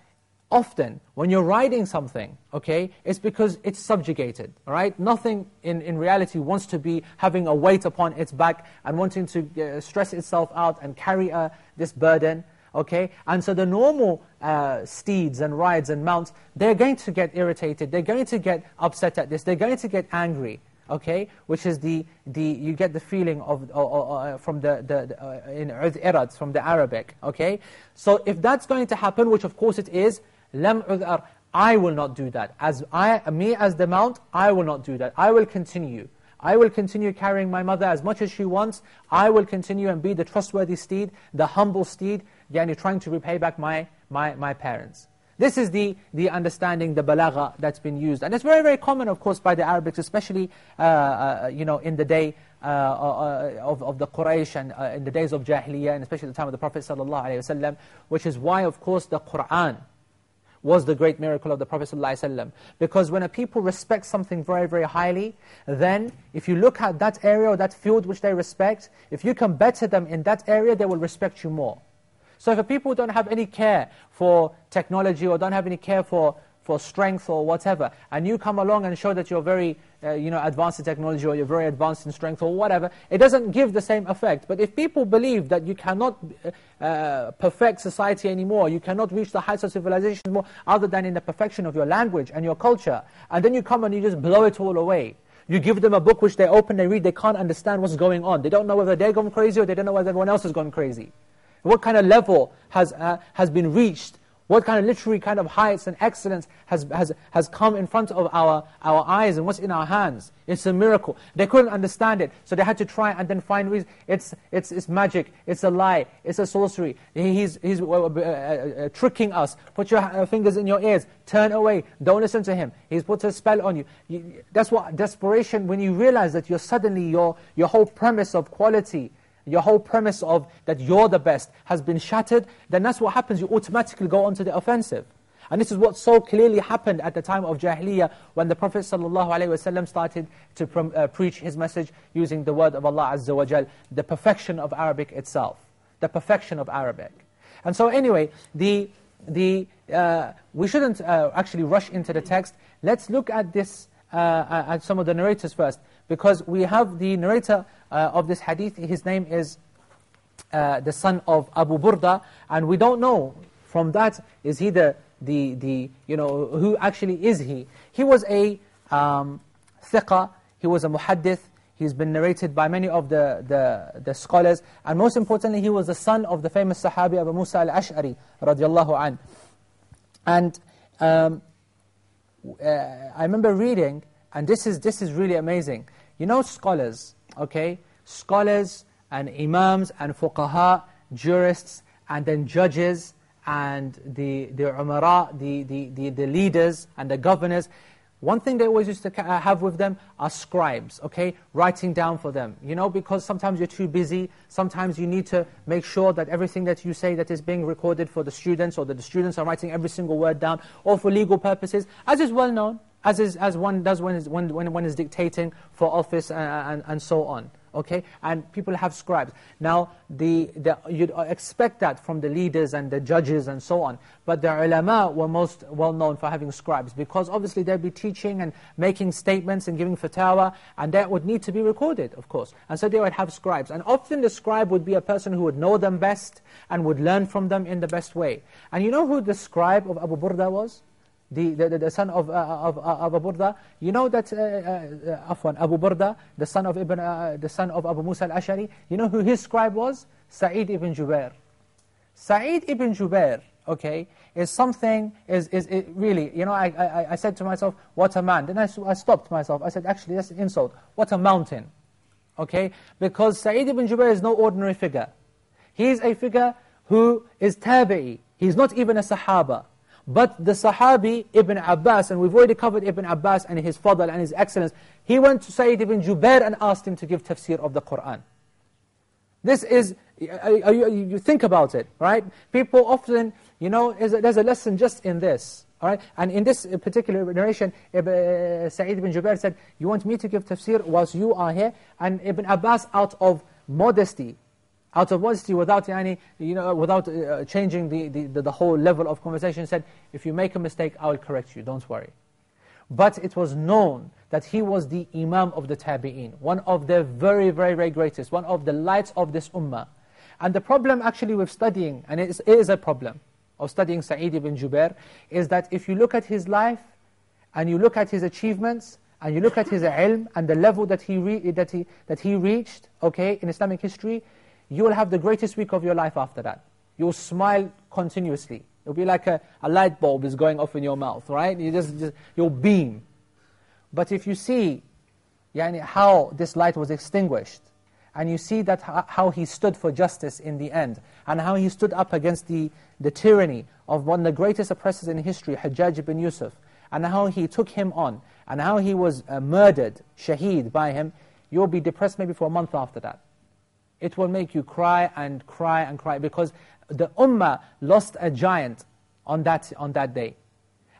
Speaker 2: often when you're riding something, okay, it's because it's subjugated, all right? Nothing in, in reality wants to be having a weight upon its back and wanting to uh, stress itself out and carry uh, this burden, okay? And so the normal uh, steeds and rides and mounts, they're going to get irritated, they're going to get upset at this, they're going to get angry, okay? Which is the, the you get the feeling of, from the, the, uh, in irad, from the Arabic, okay? So if that's going to happen, which of course it is, lam ud'ar, I will not do that. As I, me as the mount, I will not do that. I will continue. I will continue carrying my mother as much as she wants. I will continue and be the trustworthy steed, the humble steed, yani trying to repay back my, my, my parents. This is the, the understanding, the balagha that's been used. And it's very, very common, of course, by the Arabics, especially uh, uh, you know, in the day uh, uh of, of the Quraysh and uh, in the days of Jahiliyyah, and especially the time of the Prophet ﷺ, which is why, of course, the Qur'an, was the great miracle of the Prophet ﷺ. Because when a people respect something very, very highly, then if you look at that area or that field which they respect, if you can better them in that area, they will respect you more. So if a people don't have any care for technology or don't have any care for for strength or whatever, and you come along and show that you're very uh, you know, advanced in technology or you're very advanced in strength or whatever, it doesn't give the same effect. But if people believe that you cannot uh, perfect society anymore, you cannot reach the heights of civilization more other than in the perfection of your language and your culture, and then you come and you just blow it all away. You give them a book which they open, they read, they can't understand what's going on. They don't know whether they're going crazy or they don't know whether everyone else is going crazy. What kind of level has, uh, has been reached what kind of literary kind of heights and excellence has, has, has come in front of our, our eyes and what's in our hands. It's a miracle. They couldn't understand it, so they had to try and then find reasons. It's, it's, it's magic, it's a lie, it's a sorcery. He's, he's uh, uh, uh, tricking us. Put your uh, fingers in your ears, turn away, don't listen to him. He's put a spell on you. you that's what desperation, when you realize that you're suddenly, your, your whole premise of quality, your whole premise of that you're the best has been shattered, then that's what happens. You automatically go onto the offensive. And this is what so clearly happened at the time of Jahiliyyah when the Prophet ﷺ started to uh, preach his message using the word of Allah Azza wa Jal, the perfection of Arabic itself. The perfection of Arabic. And so anyway, the, the, uh, we shouldn't uh, actually rush into the text. Let's look at this, uh, at some of the narrators first. Because we have the narrator uh, of this hadith, his name is uh, the son of Abu Burda, and we don't know from that, is he the, the, the you know, who actually is he? He was a um, thiqa, he was a muhaddith, he's been narrated by many of the, the, the scholars, and most importantly, he was the son of the famous Sahabi Abu Musa al-Ash'ari, radiallahu an. And um, uh, I remember reading, and this is, this is really amazing, you know scholars, okay? Scholars and imams and fuqaha, jurists, and then judges, and the, the umara, the, the, the, the leaders and the governors, one thing they always used to uh, have with them are scribes, okay? Writing down for them. You know, because sometimes you're too busy, sometimes you need to make sure that everything that you say that is being recorded for the students, or that the students are writing every single word down, or for legal purposes, as is well known, as, is, as one does when, is, when, when one is dictating for office and, and, and so on okay? And people have scribes. Now, the, the, you'd expect that from the leaders and the judges and so on. But the ulama were most well known for having scribes because obviously they'd be teaching and making statements and giving fatwa, and that would need to be recorded, of course. And so they would have scribes. And often the scribe would be a person who would know them best and would learn from them in the best way. And you know who the scribe of Abu Burda was? The, the, the son of, uh, of, uh, Abu Burda, you know that, uh, uh, Afwan, Abu Burda, the son of, Ibn, uh, the son of Abu Musa al-Ashari, you know who his scribe was? Sa'id ibn Jubair. Sa'id ibn Jubair, okay, is something, is, is really, you know, I, I, I said to myself, what a man. Then I, I stopped myself, I said, actually, that's an insult. What a mountain, okay? Because Sa'id ibn Jubair is no ordinary figure. He is a figure who is tabi'i. He's not even a sahaba. But the Sahabi Ibn Abbas, and we've already covered Ibn Abbas and his fadl and his excellence, he went to Sa'id ibn Jubair and asked him to give tafsir of the Qur'an. This is, you, think about it, right? People often, you know, there's a lesson just in this. All right? And in this particular narration, uh, Sa'id ibn Jubair said, you want me to give tafsir whilst you are here? And Ibn Abbas, out of modesty, out of modesty, without any, you know, without uh, changing the, the, the whole level of conversation, said, if you make a mistake, I will correct you, don't worry. But it was known that he was the Imam of the Tabi'een, one of the very, very, very greatest, one of the lights of this ummah. And the problem actually with studying, and it is, it is a problem, of studying Sa'id ibn Jubair is that if you look at his life and you look at his achievements and you look at his ilm and the level that he, that he, that he reached okay, in Islamic history, you will have the greatest week of your life after that. You'll smile continuously. It'll be like a, a light bulb is going off in your mouth, right? You just, just, you'll beam. But if you see yani, how this light was extinguished, and you see that how he stood for justice in the end, and how he stood up against the, the tyranny of one of the greatest oppressors in history, Hajjaj ibn Yusuf, and how he took him on, and how he was uh, murdered, shaheed by him, you'll be depressed maybe for a month after that. It will make you cry and cry and cry, because the ummah lost a giant on that, on that day.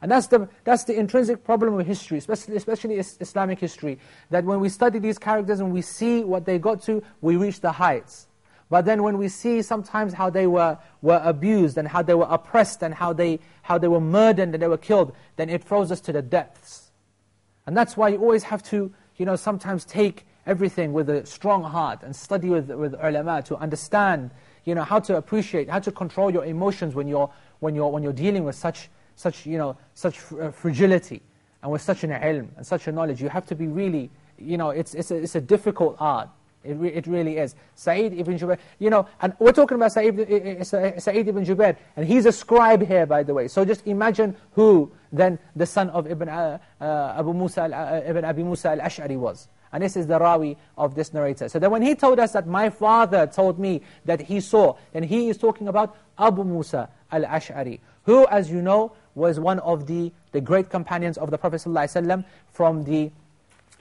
Speaker 2: And that's the, that's the intrinsic problem with history, especially, especially Islamic history, that when we study these characters and we see what they got to, we reach the heights. But then when we see sometimes how they were, were abused and how they were oppressed and how they, how they were murdered and they were killed, then it throws us to the depths. And that's why you always have to, you know, sometimes take everything with a strong heart and study with, with ulama to understand, you know, how to appreciate, how to control your emotions when you're, when you're, when you're dealing with such such, you know, such uh, fragility and with such an ilm and such a knowledge, you have to be really, you know, it's, it's, a, it's a difficult art. It, re it really is. Sa'id ibn Jubair, you know, and we're talking about Sa'id, Sa'id ibn Jubair, and he's a scribe here, by the way. So just imagine who then the son of Ibn uh, uh, Abu Musa, uh, Ibn Abi Musa al-Ash'ari was. And this is the rawi of this narrator. So then when he told us that my father told me that he saw, then he is talking about Abu Musa al-Ash'ari, who, as you know, was one of the, the great companions of the Prophet ﷺ from the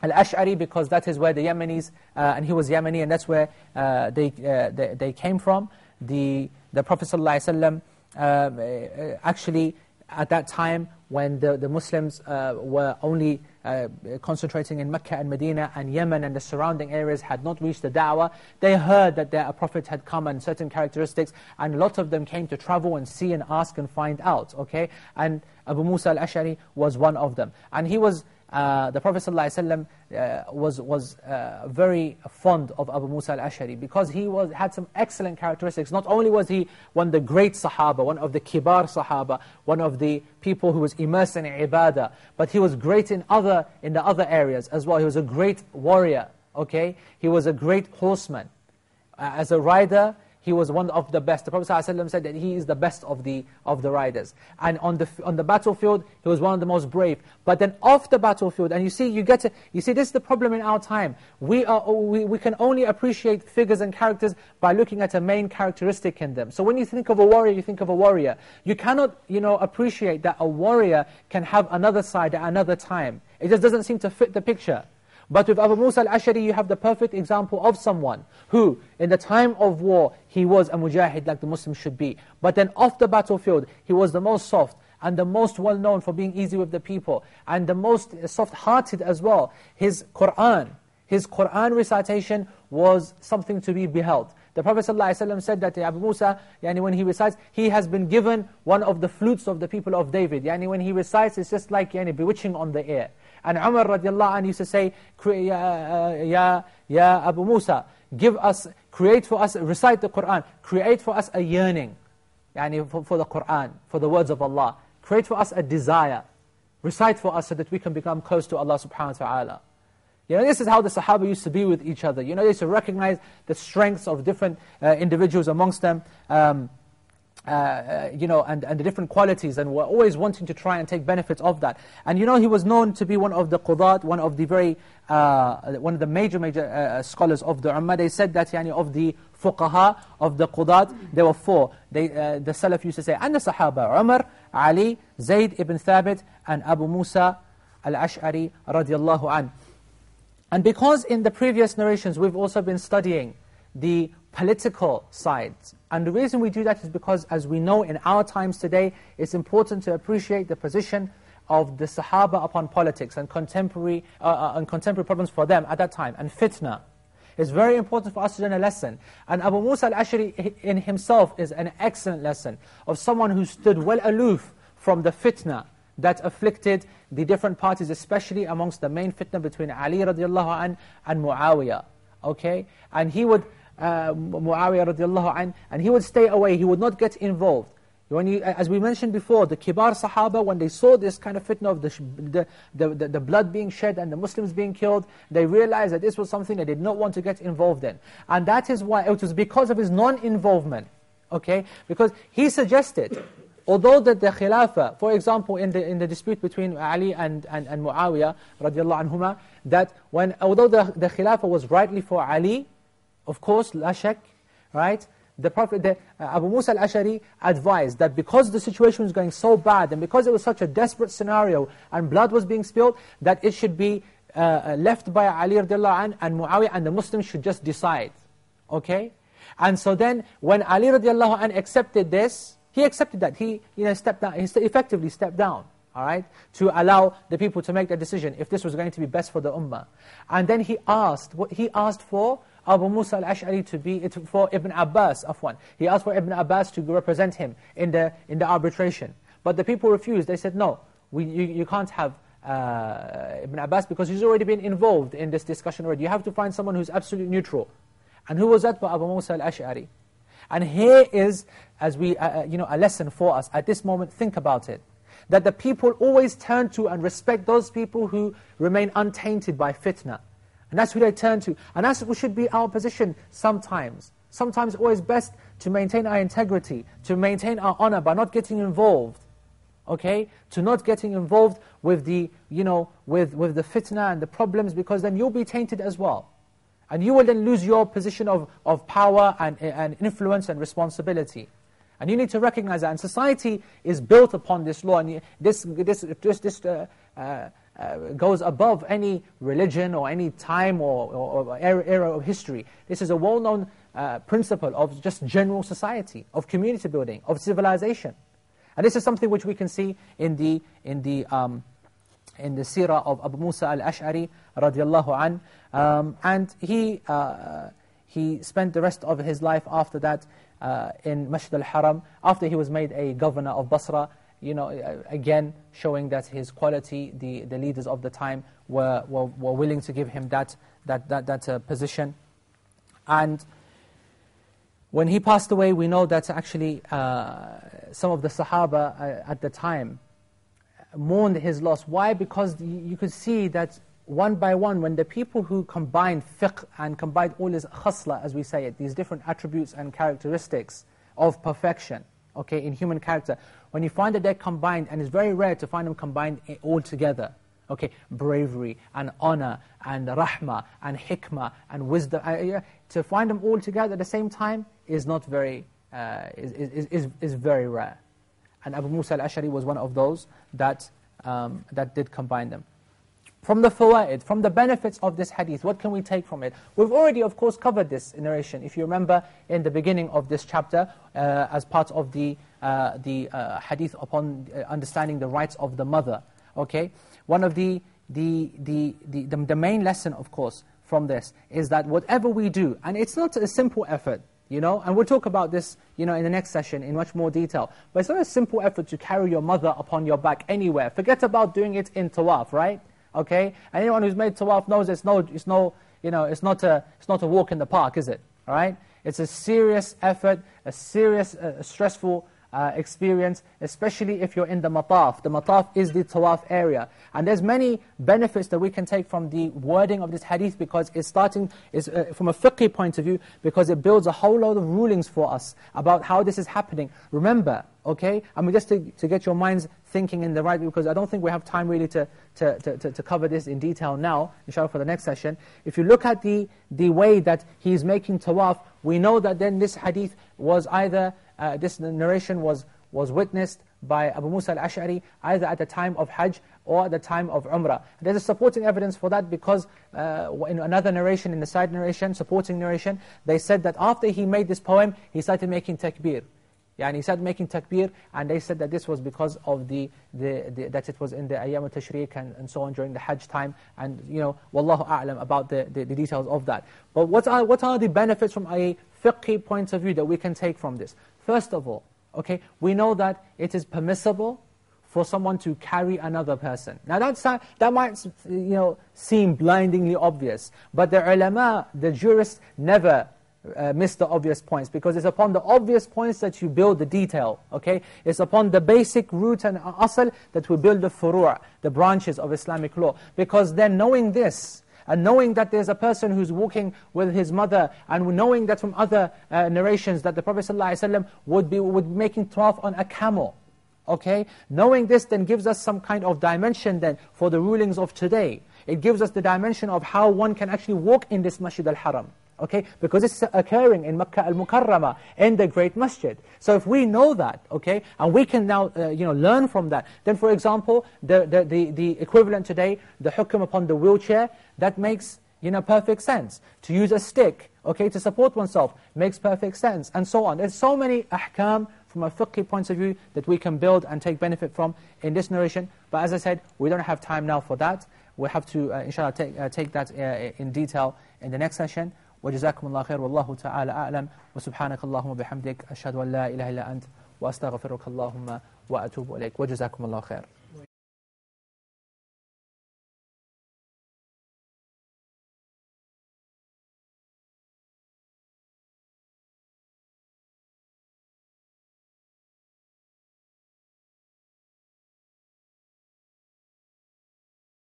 Speaker 2: Al-Ash'ari because that is where the Yemenis, uh, and he was Yemeni and that's where uh, they, uh, they, they, came from. The, the Prophet ﷺ uh, actually at that time when the, the Muslims uh, were only uh, concentrating in Mecca and Medina and Yemen and the surrounding areas had not reached the da'wah, they heard that their prophet had come and certain characteristics, and a lot of them came to travel and see and ask and find out, okay? And Abu Musa al-Ash'ari was one of them. And he was uh, the Prophet ﷺ uh, was, was uh, very fond of Abu Musa al-Ash'ari because he was, had some excellent characteristics. Not only was he one of the great Sahaba, one of the kibar Sahaba, one of the people who was immersed in ibadah, but he was great in, other, in the other areas as well. He was a great warrior, okay? He was a great horseman. Uh, as a rider, he was one of the best. The Prophet ﷺ said that he is the best of the, of the riders. And on the, on the battlefield, he was one of the most brave. But then off the battlefield, and you see, you get to, you see, this is the problem in our time. We, are, we, we can only appreciate figures and characters by looking at a main characteristic in them. So when you think of a warrior, you think of a warrior. You cannot, you know, appreciate that a warrior can have another side at another time. It just doesn't seem to fit the picture. But with Abu Musa al-Ashari, you have the perfect example of someone who, in the time of war, he was a mujahid like the Muslim should be. But then off the battlefield, he was the most soft and the most well-known for being easy with the people and the most soft-hearted as well. His Qur'an, his Qur'an recitation was something to be beheld. The Prophet ﷺ said that Abu Musa, yani when he recites, he has been given one of the flutes of the people of David. Yani when he recites, it's just like yani bewitching on the air. And Umar radiallahu anh used to say, Ya, ya, ya Abu Musa, give us, create for us, recite the Qur'an, create for us a yearning yani for, for the Qur'an, for the words of Allah. Create for us a desire. Recite for us so that we can become close to Allah subhanahu wa ta'ala. You know, this is how the Sahaba used to be with each other. You know, they used to recognize the strengths of different uh, individuals amongst them. Um, uh, uh, you know, and, and the different qualities, and we're always wanting to try and take benefits of that. And you know, he was known to be one of the qudat, one of the very, uh, one of the major, major uh, uh scholars of the Ummah. They said that, yani, of the fuqaha, of the qudat, there were four. They, the Salaf used to say, and the Sahaba, Umar, Ali, Zayd ibn Thabit, and Abu Musa al-Ash'ari radiallahu an. And because in the previous narrations we've also been studying the political sides. And the reason we do that is because, as we know in our times today, it's important to appreciate the position of the Sahaba upon politics and contemporary, uh, uh, and contemporary problems for them at that time, and fitna. It's very important for us to learn a lesson. And Abu Musa al-Ash'ari in himself is an excellent lesson of someone who stood well aloof from the fitna that afflicted the different parties, especially amongst the main fitna between Ali radiallahu an and Muawiyah. Okay? And he would, uh, Muawiyah radiallahu an, and he would stay away, he would not get involved. When you, as we mentioned before, the Kibar Sahaba, when they saw this kind of fitna of the, the, the, the, blood being shed and the Muslims being killed, they realized that this was something they did not want to get involved in. And that is why, it was because of his non-involvement. Okay? Because he suggested, although that the Khilafah, for example, in the, in the dispute between Ali and, and, and Muawiyah, radiallahu anhuma, that when, although the, the Khilafah was rightly for Ali, of course, la shak, right? the Prophet, the, uh, Abu Musa al-Ashari advised that because the situation was going so bad and because it was such a desperate scenario and blood was being spilled, that it should be uh, left by Ali radiallahu anh and Muawiyah and the Muslims should just decide. Okay? And so then when Ali radiallahu anh accepted this, he accepted that. He you know, stepped down, he effectively stepped down. All right, to allow the people to make the decision if this was going to be best for the ummah. And then he asked, what he asked for Abu Musa al-Ash'ari to be, for Ibn Abbas, afwan. He asked for Ibn Abbas to represent him in the, in the arbitration. But the people refused. They said, no, we, you, you can't have uh, Ibn Abbas because he's already been involved in this discussion already. You have to find someone who's absolutely neutral. And who was that? But Abu Musa al-Ash'ari. And here is, as we, uh, uh, you know, a lesson for us. At this moment, think about it. That the people always turn to and respect those people who remain untainted by fitna. And that's who they turn to. And that's what should be our position sometimes. Sometimes it's always best to maintain our integrity, to maintain our honor by not getting involved. Okay? To not getting involved with the, you know, with, with the fitna and the problems because then you'll be tainted as well. And you will then lose your position of, of power and, and influence and responsibility. And you need to recognize that. And society is built upon this law. And this, this, this, this uh, uh, uh, goes above any religion or any time or, or, or era, of history. This is a well-known uh, principle of just general society, of community building, of civilization. And this is something which we can see in the, in the, um, in the seerah of Abu Musa al-Ash'ari radiallahu an. Um, and he, uh, he spent the rest of his life after that uh, in Masjid al-Haram, after he was made a governor of Basra, you know, again, showing that his quality, the, the leaders of the time were, were, were willing to give him that, that, that, that uh, position. And when he passed away, we know that actually uh, some of the Sahaba uh, at the time mourned his loss. Why? Because you could see that one by one, when the people who combined fiqh and combined all his khasla, as we say it, these different attributes and characteristics of perfection, okay, in human character, when you find that they're combined, and it's very rare to find them combined all together, okay, bravery and honor and rahmah and hikmah and wisdom, uh, to find them all together at the same time is not very, uh, is, is, is, is very rare. And Abu Musa al-Ash'ari was one of those that, um, that did combine them. From the fawaid, from the benefits of this hadith, what can we take from it? We've already, of course, covered this narration. If you remember in the beginning of this chapter, uh, as part of the, uh, the uh, hadith upon uh, understanding the rights of the mother. Okay, One of the, the, the, the, the, main lesson, of course, from this is that whatever we do, and it's not a simple effort, you know, and we'll talk about this, you know, in the next session in much more detail. But it's not a simple effort to carry your mother upon your back anywhere. Forget about doing it in tawaf, right? Okay? Anyone who's made tawaf knows it's no, it's no, you know, it's not a, it's not a walk in the park, is it? All right? It's a serious effort, a serious, uh, stressful uh, experience, especially if you're in the mataf. The mataf is the tawaf area. And there's many benefits that we can take from the wording of this hadith because it's starting, is uh, from a fiqh point of view, because it builds a whole lot of rulings for us about how this is happening. Remember, okay, I mean just to, to get your minds thinking in the right because I don't think we have time really to, to, to, to cover this in detail now, inshallah for the next session. If you look at the, the way that he's making tawaf, we know that then this hadith was either uh, this narration was, was witnessed by Abu Musa al-Ash'ari either at the time of Hajj or at the time of Umrah. There's a supporting evidence for that because uh, in another narration, in the side narration, supporting narration, they said that after he made this poem, he started making takbir. Yani he said making takbir, and they said that this was because of the, the, the that it was in the Ayyam al-Tashriq and, and so on during the Hajj time, and you know, Wallahu A'lam about the, the, the, details of that. But what are, what are the benefits from a fiqhi point of view that we can take from this? First of all, okay, we know that it is permissible for someone to carry another person. Now that's, that might you know, seem blindingly obvious, but the ulama, the jurists, never uh, miss the obvious points because it's upon the obvious points that you build the detail, okay? It's upon the basic root and asal that we build the furu', the branches of Islamic law. Because then knowing this, and knowing that there's a person who's walking with his mother, and knowing that from other uh, narrations that the Prophet ﷺ would be, would be making tawaf on a camel, okay? Knowing this then gives us some kind of dimension then for the rulings of today. It gives us the dimension of how one can actually walk in this Masjid al-Haram okay? Because it's occurring in Makkah al-Mukarramah, in the great masjid. So if we know that, okay, and we can now, uh, you know, learn from that, then for example, the, the, the, the equivalent today, the hukum upon the wheelchair, that makes, you know, perfect sense. To use a stick, okay, to support oneself, makes perfect sense, and so on. There's so many ahkam from a fiqh point of view that we can build and take benefit from in this narration. But as I said, we don't have time now for that. We'll have to, uh, inshallah, take, uh, take that uh, in detail in the next session. وجزاكم الله خير والله تعالى أعلم. وسبحانك اللهم وبحمدك أشهد أن لا إله إلا أنت وأستغفرك اللهم وأتوب إليك. وجزاكم الله خير.